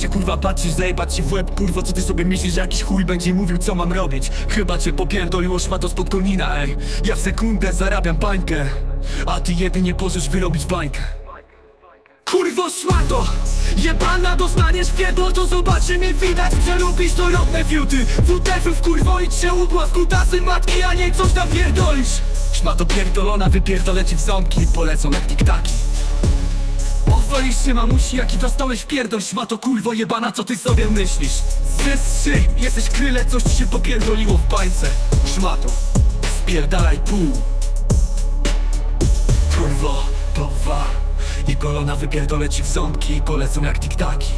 się kurwa patrzysz, zajebać ci w łeb Kurwa co ty sobie myślisz, że jakiś chuj będzie mówił co mam robić? Chyba cię popierdoliło szmato spod konina, ej. Ja w sekundę zarabiam bańkę A ty jedynie możesz wyrobić bańkę. Kurwo szmato! Jebana dostaniesz pierdol, to zobaczymy widać, że lubisz to rodne fiuty. WTF w kurwo idź się udła w kutasy matki, a nie coś tam pierdolisz. Szmato pierdolona, wypierdolę ci w ząbki, polecą jak tiktaki Się mamusi, jaki dostałeś pierdol Szmato kurwo jebana, co ty sobie myślisz? Zysszy, jesteś kryle, coś ci się popierdoliło w bańce Szmato, spierdalaj pół Kurwo, powa I golona wypierdolę ci w ząbki i polecą jak tiktaki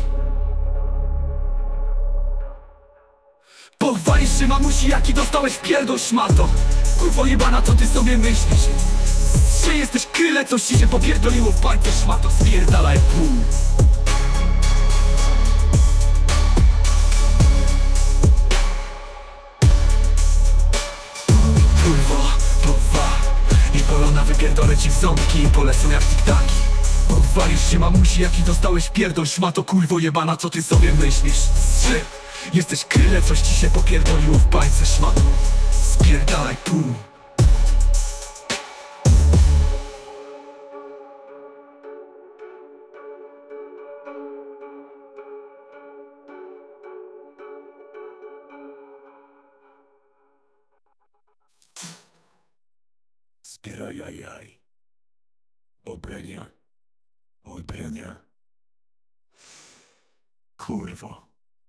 Pochwalisz się mamusi, jaki dostałeś pierdol szmato Kurwo jebana, co ty sobie myślisz? Czy jesteś kryle, coś ci się popierdoliło w bańce szmato Spierdalaj pół. Wypierdolę ci w ząbki i polecą jak tiktaki Pochwalisz się mamusi jaki dostałeś pierdol Szmato kurwo jebana co ty sobie myślisz? Strzyp. Jesteś kryle coś ci się popierdoliło w bańce szmato. Spierdalaj pół Spierajajaj Obrenia. Obrenia. Kurwo